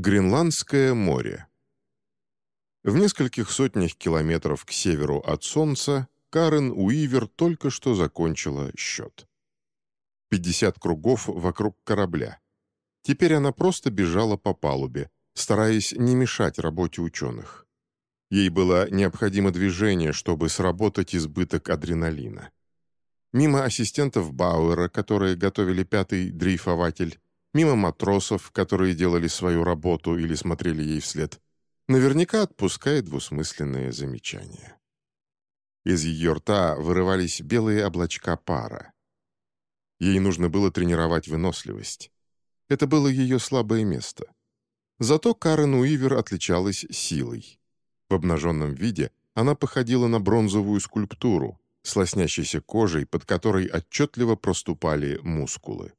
Гренландское море. В нескольких сотнях километров к северу от Солнца Карен Уивер только что закончила счет. 50 кругов вокруг корабля. Теперь она просто бежала по палубе, стараясь не мешать работе ученых. Ей было необходимо движение, чтобы сработать избыток адреналина. Мимо ассистентов Бауэра, которые готовили пятый дрейфователь, мимо матросов, которые делали свою работу или смотрели ей вслед, наверняка отпускает двусмысленные замечания. Из ее рта вырывались белые облачка пара. Ей нужно было тренировать выносливость. Это было ее слабое место. Зато Карен Уивер отличалась силой. В обнаженном виде она походила на бронзовую скульптуру, с лоснящейся кожей, под которой отчетливо проступали мускулы.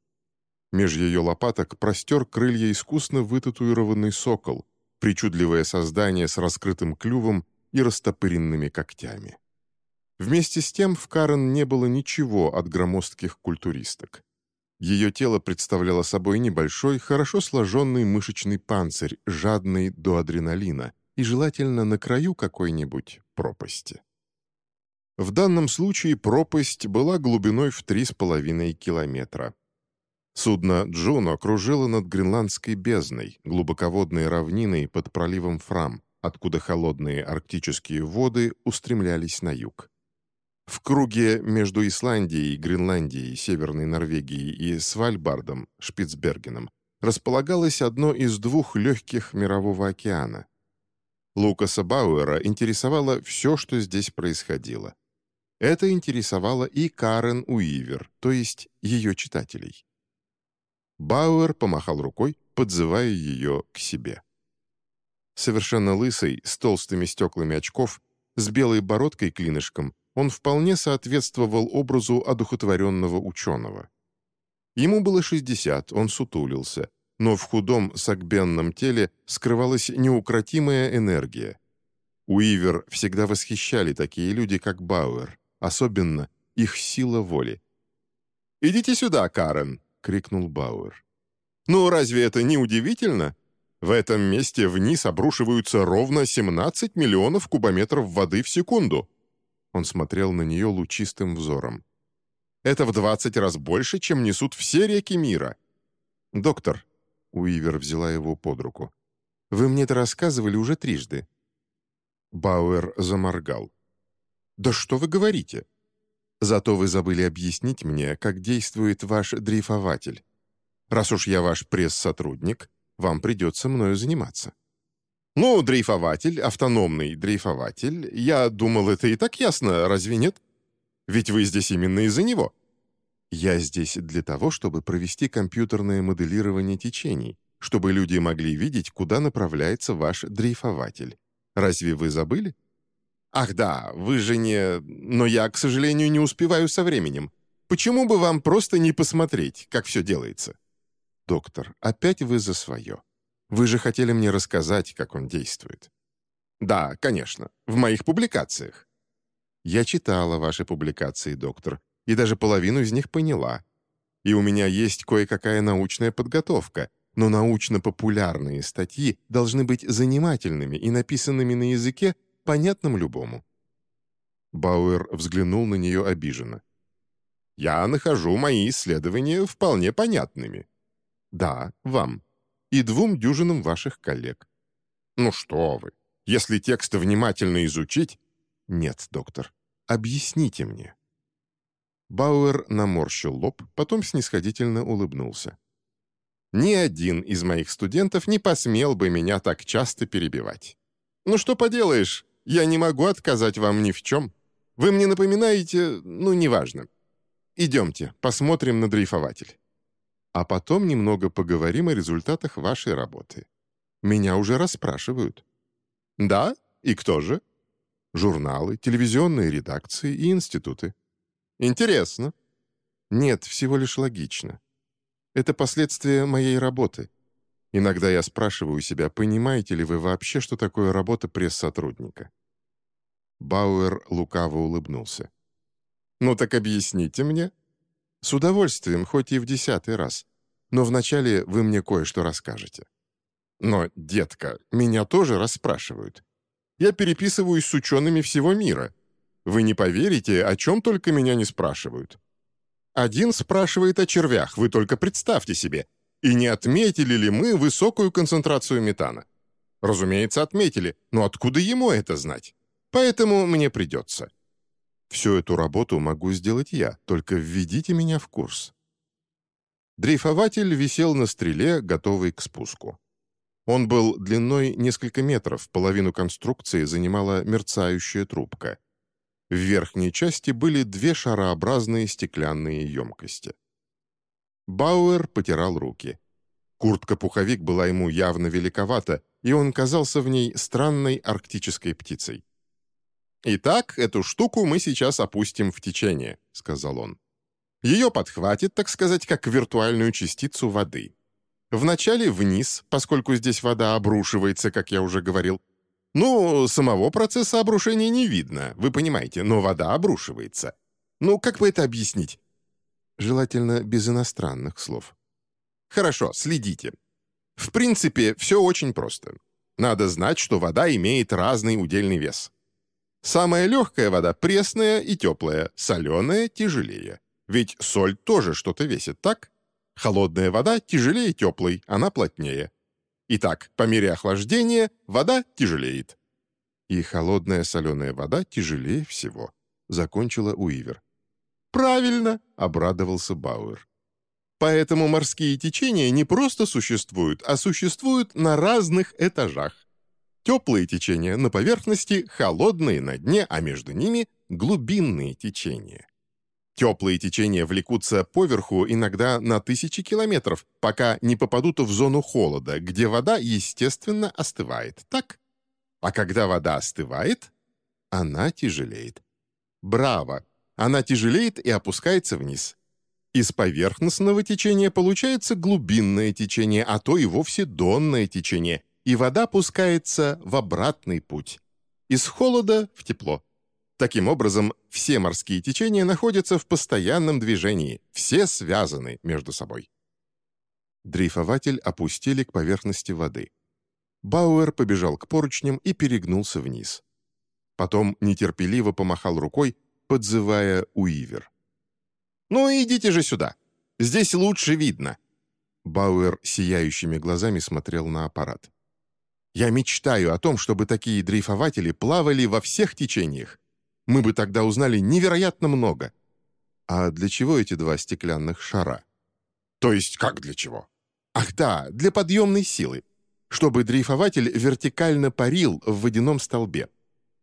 Меж ее лопаток простер крылья искусно вытатуированный сокол, причудливое создание с раскрытым клювом и растопыренными когтями. Вместе с тем в Карен не было ничего от громоздких культуристок. Ее тело представляло собой небольшой, хорошо сложенный мышечный панцирь, жадный до адреналина, и желательно на краю какой-нибудь пропасти. В данном случае пропасть была глубиной в 3,5 километра. Судно «Джуно» кружило над Гренландской бездной, глубоководной равниной под проливом Фрам, откуда холодные арктические воды устремлялись на юг. В круге между Исландией, Гренландией, Северной Норвегией и Свальбардом, Шпицбергеном, располагалось одно из двух легких мирового океана. Лукаса Бауэра интересовало все, что здесь происходило. Это интересовало и Карен Уивер, то есть ее читателей. Бауэр помахал рукой, подзывая ее к себе. Совершенно лысый, с толстыми стеклами очков, с белой бородкой клинышком, он вполне соответствовал образу одухотворенного ученого. Ему было 60, он сутулился, но в худом сагбенном теле скрывалась неукротимая энергия. Уивер всегда восхищали такие люди, как Бауэр, особенно их сила воли. «Идите сюда, Карен!» — крикнул Бауэр. «Ну, разве это не удивительно? В этом месте вниз обрушиваются ровно 17 миллионов кубометров воды в секунду. Он смотрел на нее лучистым взором. «Это в 20 раз больше, чем несут все реки мира!» «Доктор», — Уивер взяла его под руку, — «вы мне это рассказывали уже трижды». Бауэр заморгал. «Да что вы говорите?» «Зато вы забыли объяснить мне, как действует ваш дрейфователь. Раз уж я ваш пресс-сотрудник, вам придется мною заниматься». «Ну, дрейфователь, автономный дрейфователь. Я думал, это и так ясно, разве нет? Ведь вы здесь именно из-за него». «Я здесь для того, чтобы провести компьютерное моделирование течений, чтобы люди могли видеть, куда направляется ваш дрейфователь. Разве вы забыли?» «Ах да, вы же не... Но я, к сожалению, не успеваю со временем. Почему бы вам просто не посмотреть, как все делается?» «Доктор, опять вы за свое. Вы же хотели мне рассказать, как он действует». «Да, конечно, в моих публикациях». «Я читала ваши публикации, доктор, и даже половину из них поняла. И у меня есть кое-какая научная подготовка, но научно-популярные статьи должны быть занимательными и написанными на языке, понятным любому». Бауэр взглянул на нее обиженно. «Я нахожу мои исследования вполне понятными». «Да, вам. И двум дюжинам ваших коллег». «Ну что вы, если текст внимательно изучить...» «Нет, доктор, объясните мне». Бауэр наморщил лоб, потом снисходительно улыбнулся. «Ни один из моих студентов не посмел бы меня так часто перебивать. Ну что поделаешь, я не могу отказать вам ни в чем. Вы мне напоминаете, ну, неважно. Идемте, посмотрим на дрейфователь. А потом немного поговорим о результатах вашей работы. Меня уже расспрашивают. Да? И кто же? Журналы, телевизионные редакции и институты. Интересно. Нет, всего лишь логично. Это последствия моей работы. Иногда я спрашиваю себя, понимаете ли вы вообще, что такое работа пресс-сотрудника? Бауэр лукаво улыбнулся. «Ну так объясните мне». «С удовольствием, хоть и в десятый раз. Но вначале вы мне кое-что расскажете». Но, детка, меня тоже расспрашивают. Я переписываюсь с учеными всего мира. Вы не поверите, о чем только меня не спрашивают. Один спрашивает о червях, вы только представьте себе. И не отметили ли мы высокую концентрацию метана? Разумеется, отметили, но откуда ему это знать? Поэтому мне придется. Всю эту работу могу сделать я, только введите меня в курс. Дрейфователь висел на стреле, готовый к спуску. Он был длиной несколько метров, половину конструкции занимала мерцающая трубка. В верхней части были две шарообразные стеклянные емкости. Бауэр потирал руки. Куртка-пуховик была ему явно великовата, и он казался в ней странной арктической птицей. «Итак, эту штуку мы сейчас опустим в течение», — сказал он. «Ее подхватит, так сказать, как виртуальную частицу воды. Вначале вниз, поскольку здесь вода обрушивается, как я уже говорил. Ну, самого процесса обрушения не видно, вы понимаете, но вода обрушивается. Ну, как бы это объяснить?» Желательно без иностранных слов. «Хорошо, следите. В принципе, все очень просто. Надо знать, что вода имеет разный удельный вес. Самая легкая вода пресная и теплая, соленая тяжелее. Ведь соль тоже что-то весит, так? Холодная вода тяжелее теплой, она плотнее. Итак, по мере охлаждения вода тяжелеет. И холодная соленая вода тяжелее всего, закончила Уивер. «Правильно!» — обрадовался Бауэр. Поэтому морские течения не просто существуют, а существуют на разных этажах. Теплые течения на поверхности, холодные на дне, а между ними глубинные течения. Теплые течения влекутся поверху иногда на тысячи километров, пока не попадут в зону холода, где вода, естественно, остывает, так? А когда вода остывает, она тяжелеет. Браво! Она тяжелеет и опускается вниз. Из поверхностного течения получается глубинное течение, а то и вовсе донное течение, и вода пускается в обратный путь. Из холода в тепло. Таким образом, все морские течения находятся в постоянном движении, все связаны между собой. Дрейфователь опустили к поверхности воды. Бауэр побежал к поручням и перегнулся вниз. Потом нетерпеливо помахал рукой, подзывая Уивер. «Ну идите же сюда! Здесь лучше видно!» Бауэр сияющими глазами смотрел на аппарат. Я мечтаю о том, чтобы такие дрейфователи плавали во всех течениях. Мы бы тогда узнали невероятно много. А для чего эти два стеклянных шара? То есть как для чего? Ах да, для подъемной силы. Чтобы дрейфователь вертикально парил в водяном столбе.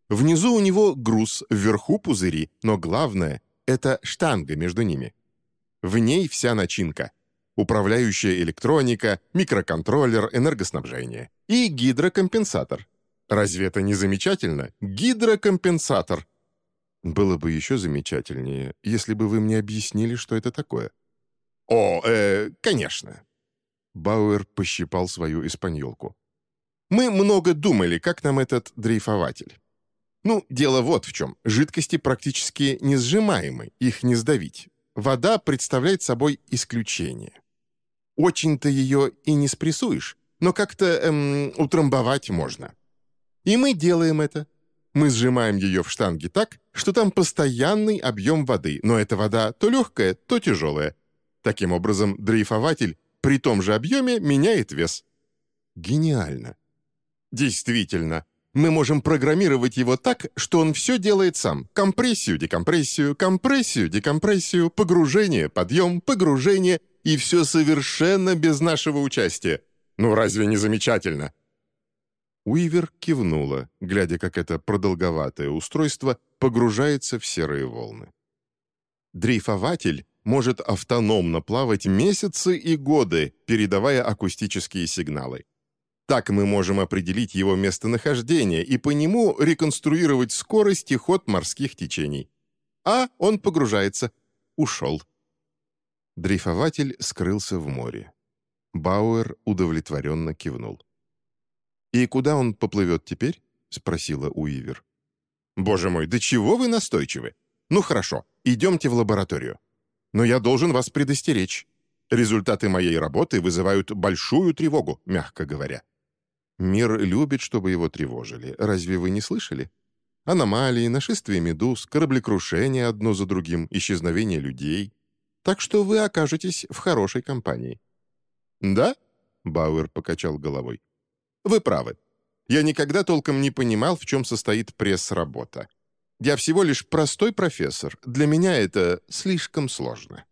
Внизу у него груз, вверху пузыри, но главное — это штанга между ними. В ней вся начинка управляющая электроника, микроконтроллер, энергоснабжение и гидрокомпенсатор. Разве это не замечательно? Гидрокомпенсатор. Было бы еще замечательнее, если бы вы мне объяснили, что это такое. О, э, конечно. Бауэр пощипал свою испаньолку. Мы много думали, как нам этот дрейфователь. Ну, дело вот в чем. Жидкости практически не сжимаемы, их не сдавить. Вода представляет собой исключение. Очень-то ее и не спрессуешь, но как-то эм, утрамбовать можно. И мы делаем это. Мы сжимаем ее в штанге так, что там постоянный объем воды, но эта вода то легкая, то тяжелая. Таким образом, дрейфователь при том же объеме меняет вес. Гениально. Действительно, мы можем программировать его так, что он все делает сам. Компрессию, декомпрессию, компрессию, декомпрессию, погружение, подъем, погружение и все совершенно без нашего участия. Ну разве не замечательно?» Уивер кивнула, глядя, как это продолговатое устройство погружается в серые волны. Дрейфователь может автономно плавать месяцы и годы, передавая акустические сигналы. Так мы можем определить его местонахождение и по нему реконструировать скорость и ход морских течений. А он погружается. Ушел. Дрейфователь скрылся в море. Бауэр удовлетворенно кивнул. «И куда он поплывет теперь?» — спросила Уивер. «Боже мой, да чего вы настойчивы? Ну хорошо, идемте в лабораторию. Но я должен вас предостеречь. Результаты моей работы вызывают большую тревогу, мягко говоря. Мир любит, чтобы его тревожили. Разве вы не слышали? Аномалии, нашествие медуз, кораблекрушения одно за другим, исчезновение людей. Так что вы окажетесь в хорошей компании». «Да?» — Бауэр покачал головой. «Вы правы. Я никогда толком не понимал, в чем состоит пресс-работа. Я всего лишь простой профессор. Для меня это слишком сложно».